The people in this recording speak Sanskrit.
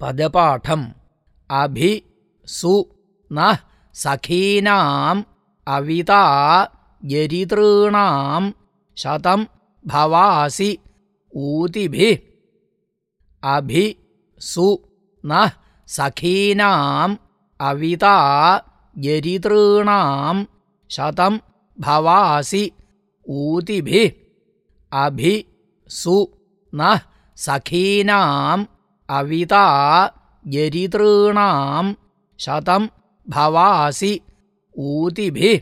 पदपाठम्। अभि सु नः सखीनाम्। अविता यरितॄणाम्। शतं भवासि ऊतिभिः। अभि सु नः सखीनाम्। अविता यरितॄणाम्। शतं भवासि ऊतिभिः। अभि सु नः सखीनाम् अविता यरितॄणाम् शतं भवासि ऊतिभिः